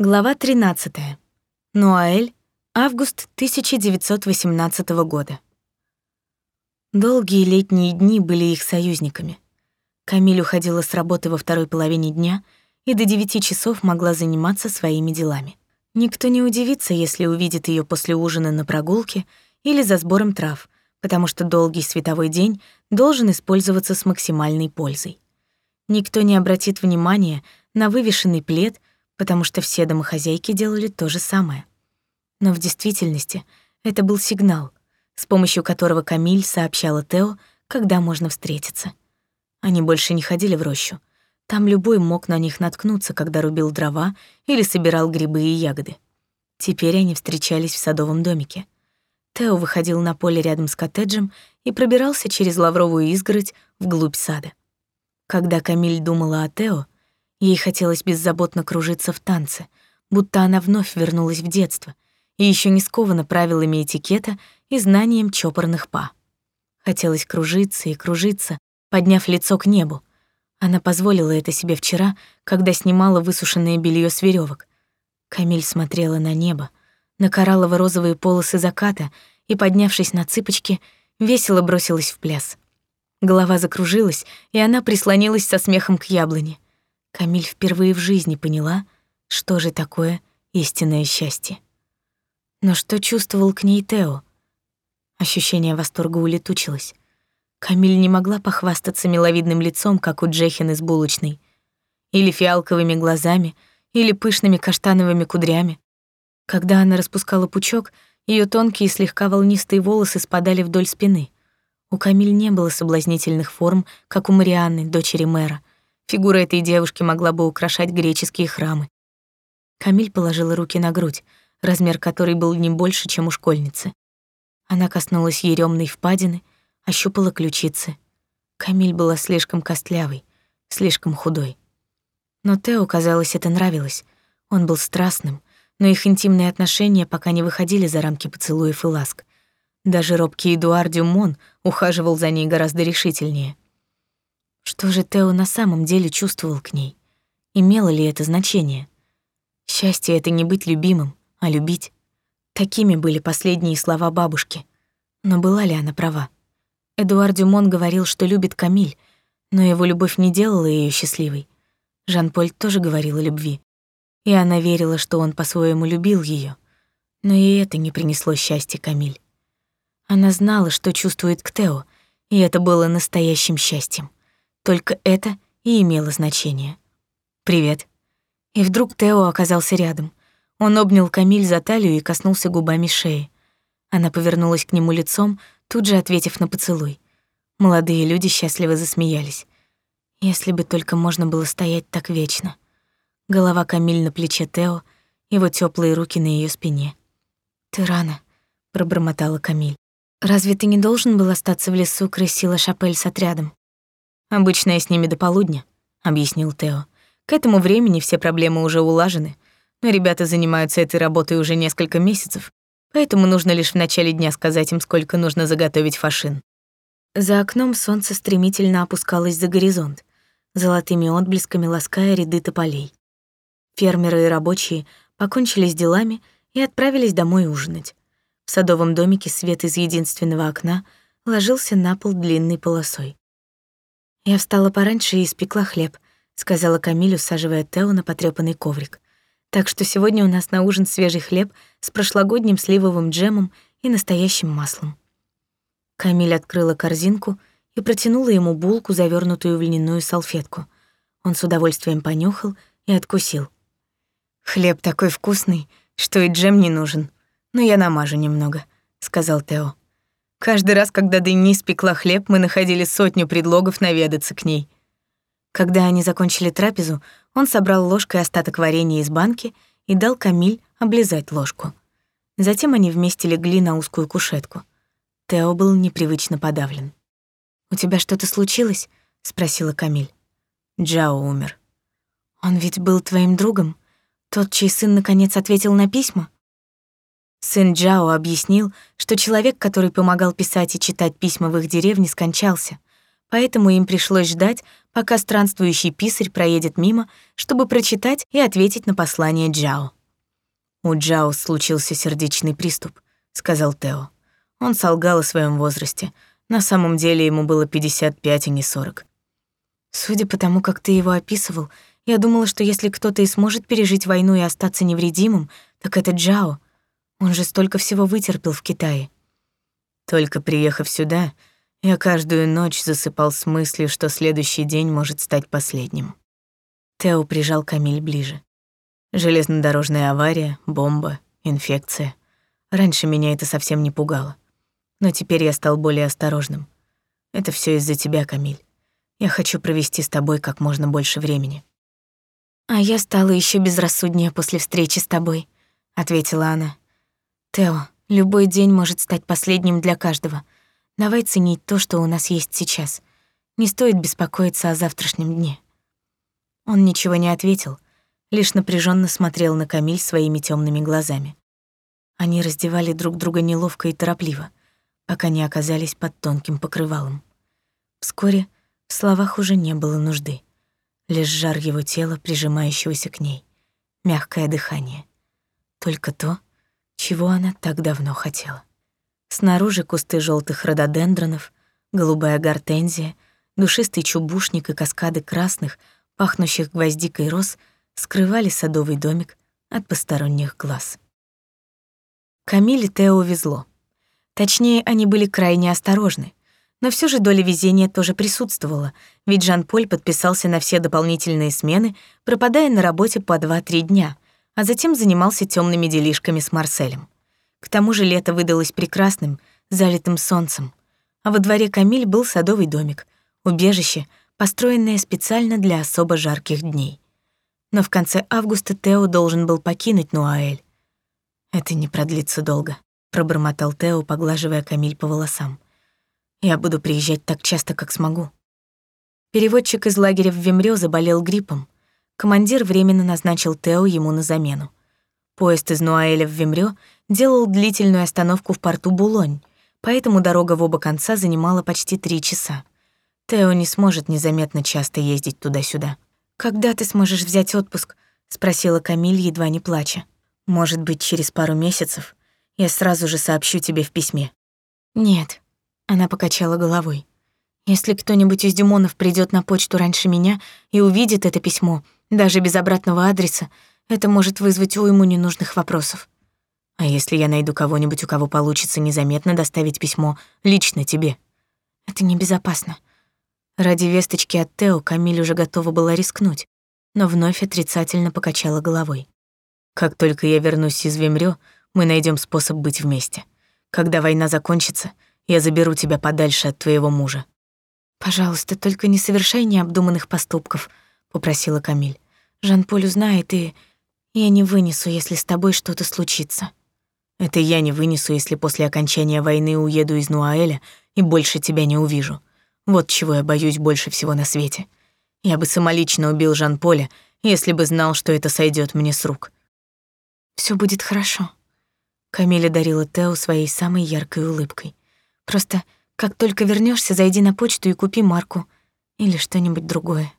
Глава 13. Нуаэль, август 1918 года. Долгие летние дни были их союзниками. Камиль уходила с работы во второй половине дня и до девяти часов могла заниматься своими делами. Никто не удивится, если увидит ее после ужина на прогулке или за сбором трав, потому что долгий световой день должен использоваться с максимальной пользой. Никто не обратит внимания на вывешенный плед — потому что все домохозяйки делали то же самое. Но в действительности это был сигнал, с помощью которого Камиль сообщала Тео, когда можно встретиться. Они больше не ходили в рощу. Там любой мог на них наткнуться, когда рубил дрова или собирал грибы и ягоды. Теперь они встречались в садовом домике. Тео выходил на поле рядом с коттеджем и пробирался через лавровую изгородь вглубь сада. Когда Камиль думала о Тео, Ей хотелось беззаботно кружиться в танце, будто она вновь вернулась в детство и еще не скована правилами этикета и знанием чопорных па. Хотелось кружиться и кружиться, подняв лицо к небу. Она позволила это себе вчера, когда снимала высушенное белье с веревок. Камиль смотрела на небо, на кораллово-розовые полосы заката и, поднявшись на цыпочки, весело бросилась в пляс. Голова закружилась, и она прислонилась со смехом к яблоне. Камиль впервые в жизни поняла, что же такое истинное счастье. Но что чувствовал к ней Тео? Ощущение восторга улетучилось. Камиль не могла похвастаться миловидным лицом, как у Джехин из булочной, или фиалковыми глазами, или пышными каштановыми кудрями. Когда она распускала пучок, ее тонкие слегка волнистые волосы спадали вдоль спины. У Камиль не было соблазнительных форм, как у Марианны, дочери мэра, Фигура этой девушки могла бы украшать греческие храмы. Камиль положила руки на грудь, размер которой был не больше, чем у школьницы. Она коснулась еремной впадины, ощупала ключицы. Камиль была слишком костлявой, слишком худой. Но Тео, казалось, это нравилось. Он был страстным, но их интимные отношения пока не выходили за рамки поцелуев и ласк. Даже робкий Эдуард Дюмон ухаживал за ней гораздо решительнее — что же Тео на самом деле чувствовал к ней? Имело ли это значение? Счастье — это не быть любимым, а любить. Такими были последние слова бабушки. Но была ли она права? Эдуард Дюмон говорил, что любит Камиль, но его любовь не делала ее счастливой. Жан-Поль тоже говорил о любви. И она верила, что он по-своему любил ее, Но и это не принесло счастья Камиль. Она знала, что чувствует к Тео, и это было настоящим счастьем. Только это и имело значение. «Привет». И вдруг Тео оказался рядом. Он обнял Камиль за талию и коснулся губами шеи. Она повернулась к нему лицом, тут же ответив на поцелуй. Молодые люди счастливо засмеялись. Если бы только можно было стоять так вечно. Голова Камиль на плече Тео, его теплые руки на ее спине. «Ты рано», — пробормотала Камиль. «Разве ты не должен был остаться в лесу крысила Шапель с отрядом?» «Обычно я с ними до полудня», — объяснил Тео. «К этому времени все проблемы уже улажены, но ребята занимаются этой работой уже несколько месяцев, поэтому нужно лишь в начале дня сказать им, сколько нужно заготовить фашин». За окном солнце стремительно опускалось за горизонт, золотыми отблесками лаская ряды тополей. Фермеры и рабочие покончили с делами и отправились домой ужинать. В садовом домике свет из единственного окна ложился на пол длинной полосой. «Я встала пораньше и испекла хлеб», — сказала Камиль, усаживая Тео на потрёпанный коврик. «Так что сегодня у нас на ужин свежий хлеб с прошлогодним сливовым джемом и настоящим маслом». Камиль открыла корзинку и протянула ему булку, завернутую в льняную салфетку. Он с удовольствием понюхал и откусил. «Хлеб такой вкусный, что и джем не нужен, но я намажу немного», — сказал Тео. Каждый раз, когда Денис пекла хлеб, мы находили сотню предлогов наведаться к ней. Когда они закончили трапезу, он собрал ложкой остаток варенья из банки и дал Камиль облизать ложку. Затем они вместе легли на узкую кушетку. Тео был непривычно подавлен. «У тебя что-то случилось?» — спросила Камиль. Джао умер. «Он ведь был твоим другом? Тот, чей сын наконец ответил на письма?» Сын Джао объяснил, что человек, который помогал писать и читать письма в их деревне, скончался, поэтому им пришлось ждать, пока странствующий писарь проедет мимо, чтобы прочитать и ответить на послание Джао. «У Джао случился сердечный приступ», — сказал Тео. Он солгал о своем возрасте. На самом деле ему было 55, а не 40. Судя по тому, как ты его описывал, я думала, что если кто-то и сможет пережить войну и остаться невредимым, так это Джао. Он же столько всего вытерпел в Китае. Только приехав сюда, я каждую ночь засыпал с мыслью, что следующий день может стать последним. Тео прижал Камиль ближе. Железнодорожная авария, бомба, инфекция. Раньше меня это совсем не пугало. Но теперь я стал более осторожным. Это все из-за тебя, Камиль. Я хочу провести с тобой как можно больше времени. А я стала еще безрассуднее после встречи с тобой, ответила она. Тео, любой день может стать последним для каждого. Давай ценить то, что у нас есть сейчас. Не стоит беспокоиться о завтрашнем дне. Он ничего не ответил, лишь напряженно смотрел на Камиль своими темными глазами. Они раздевали друг друга неловко и торопливо пока не оказались под тонким покрывалом. Вскоре в словах уже не было нужды. Лишь жар его тела, прижимающегося к ней, мягкое дыхание. Только то, чего она так давно хотела. Снаружи кусты желтых рододендронов, голубая гортензия, душистый чубушник и каскады красных, пахнущих гвоздикой роз скрывали садовый домик от посторонних глаз. Камиле Тео везло. Точнее, они были крайне осторожны. Но все же доля везения тоже присутствовала, ведь Жан-Поль подписался на все дополнительные смены, пропадая на работе по 2-3 дня, а затем занимался темными делишками с Марселем. К тому же лето выдалось прекрасным, залитым солнцем. А во дворе Камиль был садовый домик, убежище, построенное специально для особо жарких дней. Но в конце августа Тео должен был покинуть Нуаэль. Это не продлится долго пробормотал Тео, поглаживая Камиль по волосам. Я буду приезжать так часто, как смогу. Переводчик из лагеря в Вемрё заболел гриппом. Командир временно назначил Тео ему на замену. Поезд из Нуаэля в Вемрё делал длительную остановку в порту Булонь, поэтому дорога в оба конца занимала почти три часа. Тео не сможет незаметно часто ездить туда-сюда. «Когда ты сможешь взять отпуск?» — спросила Камиль, едва не плача. «Может быть, через пару месяцев. Я сразу же сообщу тебе в письме». «Нет», — она покачала головой. «Если кто-нибудь из Дюмонов придет на почту раньше меня и увидит это письмо, даже без обратного адреса, это может вызвать уйму ненужных вопросов. А если я найду кого-нибудь, у кого получится незаметно доставить письмо лично тебе? Это небезопасно. Ради весточки от Тео Камиль уже готова была рискнуть, но вновь отрицательно покачала головой. Как только я вернусь из Вемрё, мы найдем способ быть вместе. Когда война закончится, я заберу тебя подальше от твоего мужа. Пожалуйста, только не совершай необдуманных поступков, попросила Камиль. Жан-Поль узнает, и я не вынесу, если с тобой что-то случится. Это я не вынесу, если после окончания войны уеду из Нуаэля и больше тебя не увижу. Вот чего я боюсь больше всего на свете. Я бы самолично убил Жан-Поля, если бы знал, что это сойдет мне с рук. Все будет хорошо, Камиля дарила Тео своей самой яркой улыбкой. «Просто, как только вернешься, зайди на почту и купи марку или что-нибудь другое».